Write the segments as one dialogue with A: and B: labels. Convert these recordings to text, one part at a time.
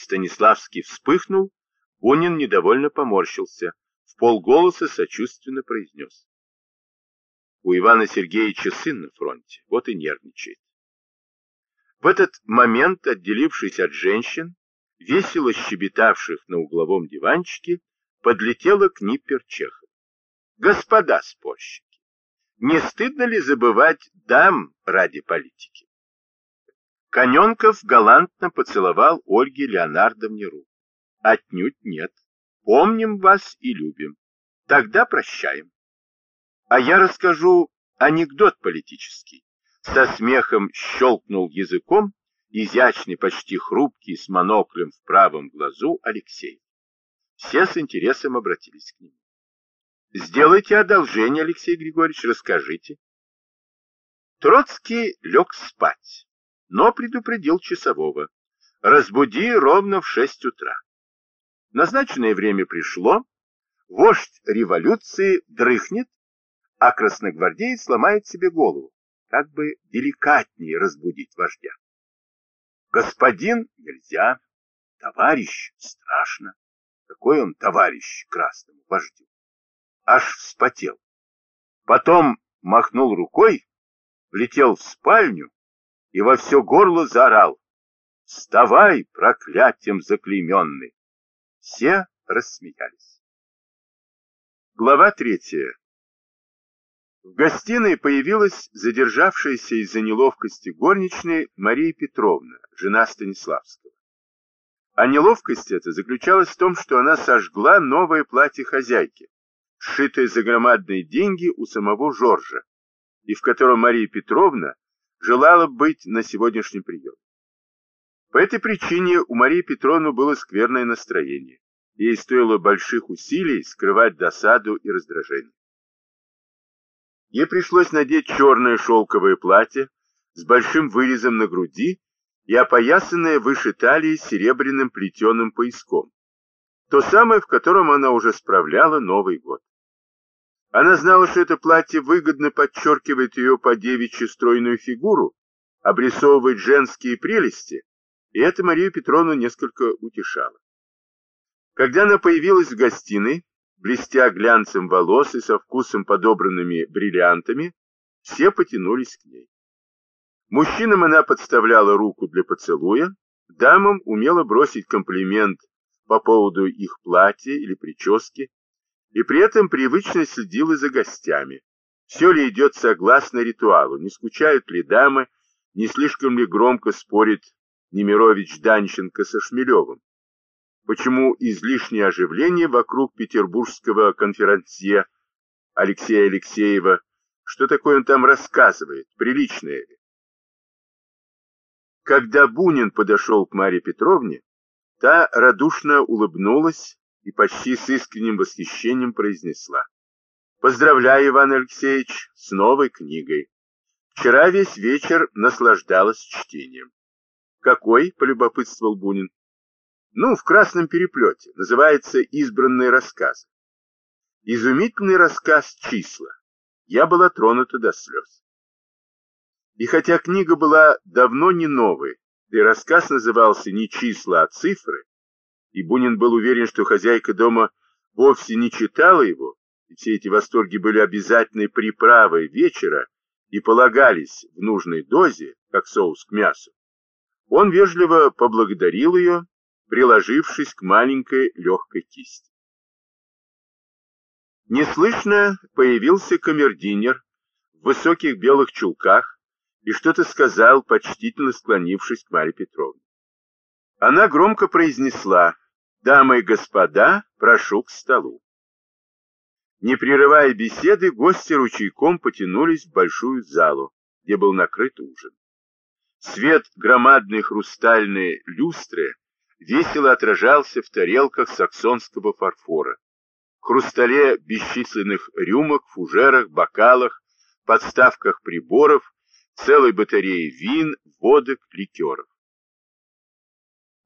A: Станиславский вспыхнул, Бунин недовольно поморщился, в полголоса сочувственно произнес. У Ивана Сергеевича сын на фронте, вот и нервничает. В этот момент, отделившись от женщин, весело щебетавших на угловом диванчике, подлетела к Ниппер Чехов. Господа спорщики, не стыдно ли забывать дам ради политики? Коненков галантно поцеловал Ольге Леонардовне руку. Отнюдь нет. Помним вас и любим. Тогда прощаем. А я расскажу анекдот политический. Со смехом щелкнул языком изящный, почти хрупкий, с моноклем в правом глазу Алексей. Все с интересом обратились к нему. Сделайте одолжение, Алексей Григорьевич, расскажите. Троцкий лег спать, но предупредил часового. Разбуди ровно в шесть утра. Назначенное время пришло, вождь революции дрыхнет, а красногвардеец сломает себе голову, как бы деликатнее разбудить вождя. Господин нельзя, товарищ страшно. Какой он товарищ красному вождю? Аж вспотел. Потом махнул рукой, влетел в спальню и во все горло заорал. «Вставай, проклятием заклейменный!» Все рассмеялись. Глава третья. В гостиной появилась задержавшаяся из-за неловкости горничной Мария Петровна, жена Станиславского. А неловкость эта заключалась в том, что она сожгла новое платье хозяйки, сшитое за громадные деньги у самого Жоржа, и в котором Мария Петровна желала быть на сегодняшнем приеме. По этой причине у Марии Петровны было скверное настроение. Ей стоило больших усилий скрывать досаду и раздражение. Ей пришлось надеть черное шелковое платье с большим вырезом на груди и опоясанное выше талии серебряным плетеным пояском. То самое, в котором она уже справляла Новый год. Она знала, что это платье выгодно подчеркивает ее по девичью стройную фигуру, обрисовывает женские прелести, и это Марию Петровну несколько утешало. Когда она появилась в гостиной, блестя глянцем волос и со вкусом подобранными бриллиантами, все потянулись к ней. Мужчинам она подставляла руку для поцелуя, дамам умела бросить комплимент по поводу их платья или прически, и при этом привычно следила за гостями. Все ли идет согласно ритуалу, не скучают ли дамы, не слишком ли громко спорит Немирович Данченко со Шмелевым? Почему излишнее оживление вокруг петербургского конферансье Алексея Алексеева, что такое он там рассказывает, приличное ли. Когда Бунин подошел к Марье Петровне, та радушно улыбнулась и почти с искренним восхищением произнесла. «Поздравляю, Иван Алексеевич, с новой книгой. Вчера весь вечер наслаждалась чтением». «Какой?» — полюбопытствовал Бунин. Ну, в красном переплете. Называется «Избранные рассказы». Изумительный рассказ «Числа». Я была тронута до слез. И хотя книга была давно не новой, и рассказ назывался не «Числа», а «Цифры», и Бунин был уверен, что хозяйка дома вовсе не читала его, и все эти восторги были обязательной приправой вечера и полагались в нужной дозе, как соус к мясу, он вежливо поблагодарил ее приложившись к маленькой легкой кисти. Неслышно появился камердинер в высоких белых чулках и что-то сказал, почтительно склонившись к Марье Петровне. Она громко произнесла «Дамы и господа, прошу к столу». Не прерывая беседы, гости ручейком потянулись в большую залу, где был накрыт ужин. Свет громадной хрустальной люстры весело отражался в тарелках саксонского фарфора, хрустале бесчисленных рюмок, фужерах, бокалах, подставках приборов, целой батареи вин, водок, ликеров.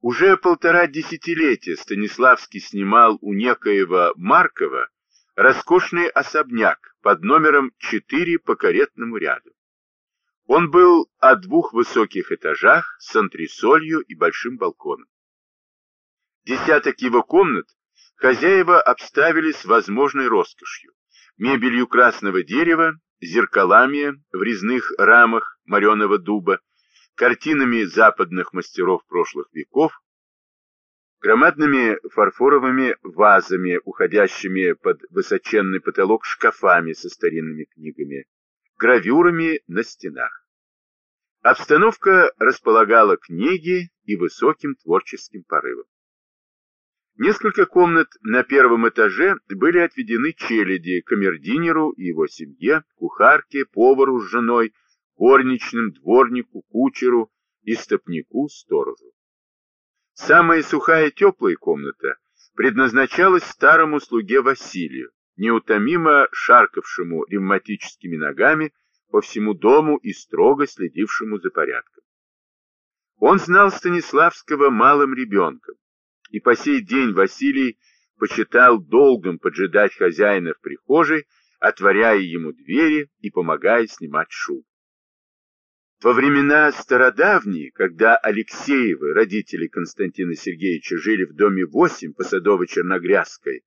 A: Уже полтора десятилетия Станиславский снимал у некоего Маркова роскошный особняк под номером 4 по каретному ряду. Он был о двух высоких этажах с антресолью и большим балконом. Десяток его комнат хозяева обставили с возможной роскошью. Мебелью красного дерева, зеркалами в резных рамах мореного дуба, картинами западных мастеров прошлых веков, громадными фарфоровыми вазами, уходящими под высоченный потолок шкафами со старинными книгами, гравюрами на стенах. Обстановка располагала книги и высоким творческим порывом. Несколько комнат на первом этаже были отведены челяди, камердинеру и его семье, кухарке, повару с женой, горничным, дворнику, кучеру и стопнику, сторожу. Самая сухая теплая комната предназначалась старому слуге Василию, неутомимо шаркавшему ревматическими ногами по всему дому и строго следившему за порядком. Он знал Станиславского малым ребенком, и по сей день Василий почитал долгом поджидать хозяина в прихожей, отворяя ему двери и помогая снимать шуб. Во времена стародавние, когда Алексеевы, родители Константина Сергеевича, жили в доме 8 по Садово-Черногрязской,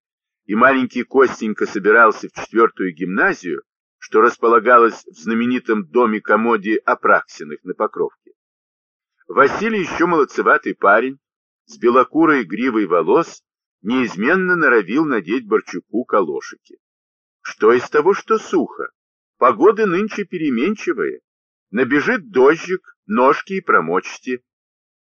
A: и маленький Костенька собирался в четвертую гимназию, что располагалось в знаменитом доме-комоде Апраксиных на Покровке. Василий еще молодцеватый парень, с белокурой гривой волос, неизменно норовил надеть Борчуку калошики. Что из того, что сухо? Погода нынче переменчивая. Набежит дождик, ножки и промочьте.